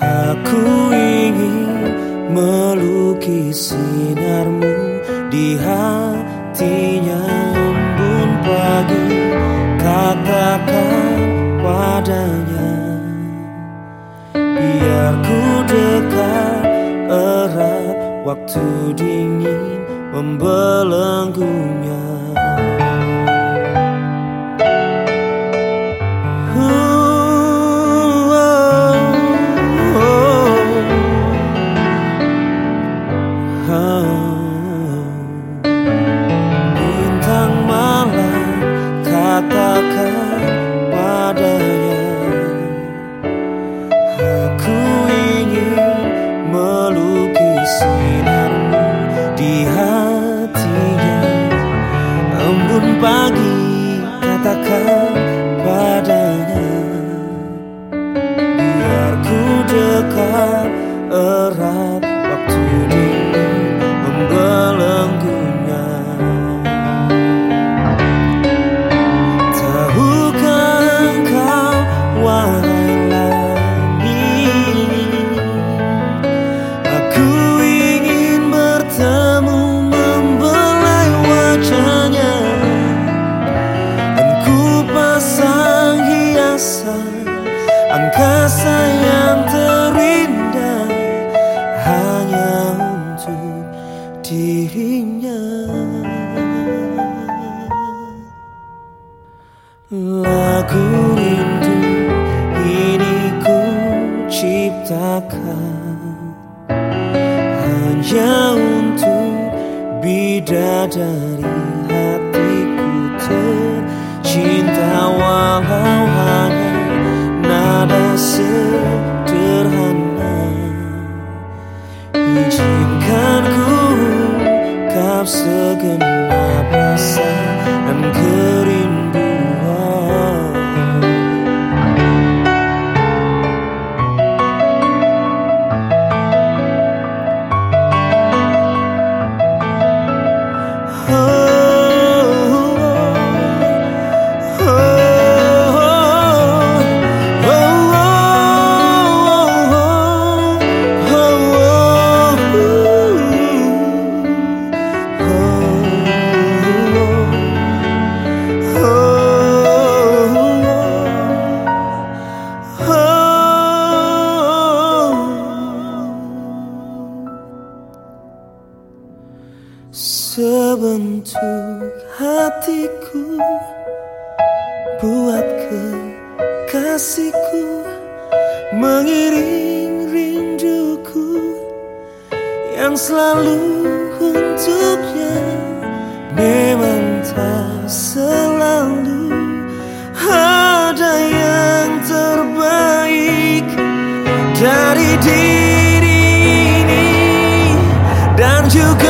Aku ingin melukis sinarmu di hatinya. Embun pagi Katakan padanya. Biar ku dekat erat waktu dingin membelenggunya Bintang malam katakan padanya Aku ingin melukis sinarmu di hatinya. Embun pagi katakan padanya Biar ku dekat erat dirinya. Lagu rindu ini ku ciptakan. Hanya untuk bidadari hatiku tercinta Walau hanya nada sederhana Sebentuk hatiku Buat kekasihku Mengiring rinduku Yang selalu untuknya Memang tak selalu Ada yang terbaik Dari diri ini. Dan juga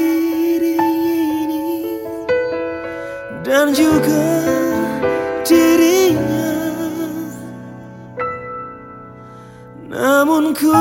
Juga dirinya. Namun ku